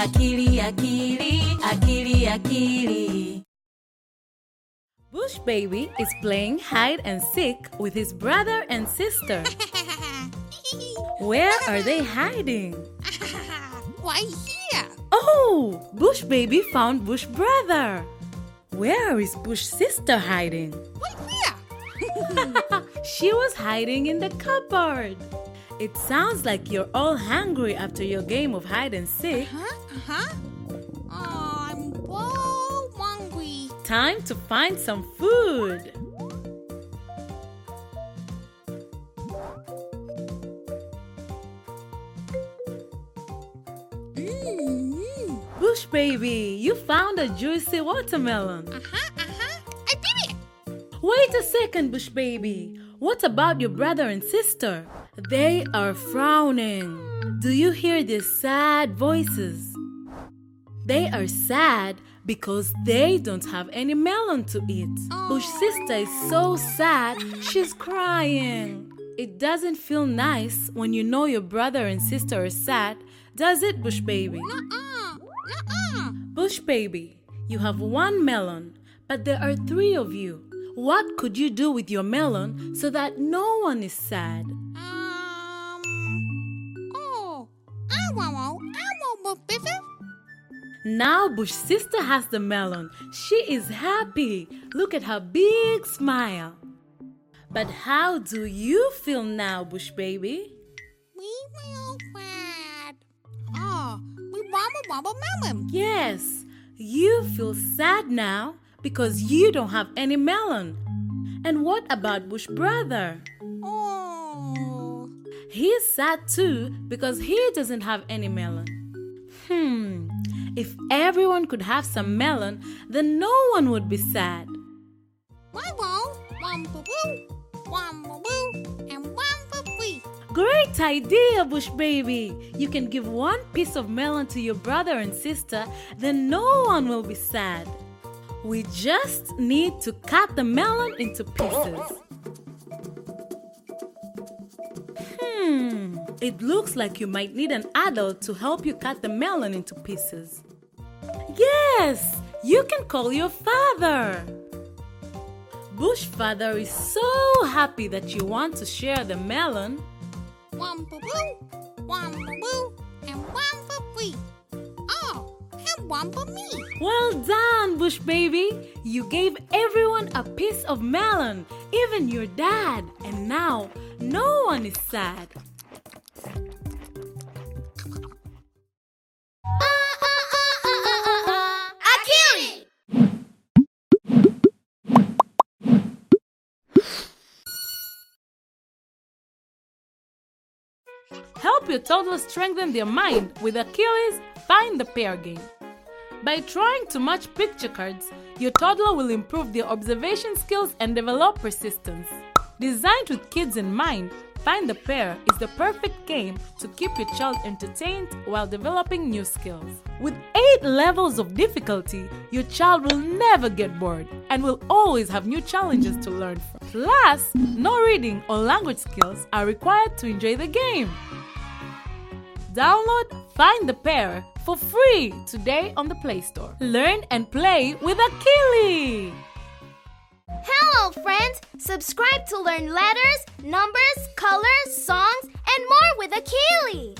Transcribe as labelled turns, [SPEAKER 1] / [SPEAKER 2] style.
[SPEAKER 1] akili, akili, akili, akili.
[SPEAKER 2] Bush Baby is playing hide and seek with his brother and sister. Where are they hiding?
[SPEAKER 3] Why here?
[SPEAKER 2] Oh, Bush Baby found Bush Brother. Where is Bush Sister hiding?
[SPEAKER 3] Why here?
[SPEAKER 2] She was hiding in the cupboard. It sounds like you're all hungry after your game of hide and seek.
[SPEAKER 3] Huh? Uh-huh. Oh, I'm so hungry.
[SPEAKER 2] Time to find some food.
[SPEAKER 3] Mm.
[SPEAKER 2] Bush Baby, you found a juicy watermelon.
[SPEAKER 3] Uh-huh, uh-huh. I did it.
[SPEAKER 2] Wait a second, Bush Baby. What about your brother and sister? They are frowning. Do you hear their sad voices? They are sad because they don't have any melon to eat. Bush sister is so sad, she's crying. It doesn't feel nice when you know your brother and sister are sad, does it, Bush Baby? Bush baby, you have one melon, but there are three of you. What could you do with your melon so that no one is sad?
[SPEAKER 3] Um. Oh, I want, I want business.
[SPEAKER 2] Now Bush sister has the melon. She is happy. Look at her big smile. But how do you feel now, Bush baby?
[SPEAKER 3] We will bad. Oh, we want a melon.
[SPEAKER 2] Yes, you feel sad now because you don't have any melon. And what about Bush brother?
[SPEAKER 3] Oh.
[SPEAKER 2] He's sad too because he doesn't have any melon. Hmm, if everyone could have some melon, then no one would be sad.
[SPEAKER 3] Why won't one boo boo, one boo boo, and one for free?
[SPEAKER 2] Great idea, Bush Baby! You can give one piece of melon to your brother and sister, then no one will be sad. We just need to cut the melon into pieces. Hmm, it looks like you might need an adult to help you cut the melon into pieces. Yes, you can call your father. Bush father is so happy that you want to share the melon.
[SPEAKER 3] And. Me.
[SPEAKER 2] Well done, Bush baby. You gave everyone a piece of melon, even your dad, and now no one is sad. Help your toddler strengthen their mind with Akili's Find the Pair game. By trying to match picture cards, your toddler will improve their observation skills and develop persistence. Designed with kids in mind, Find the Pair is the perfect game to keep your child entertained while developing new skills. With 8 levels of difficulty, your child will never get bored and will always have new challenges to learn from. Plus, no reading or language skills are required to enjoy the game. Download Find the Pair for free today on the Play Store. Learn and play with Akili!
[SPEAKER 4] Hello, friends! Subscribe to learn letters, numbers, colors, songs, and more with Akili.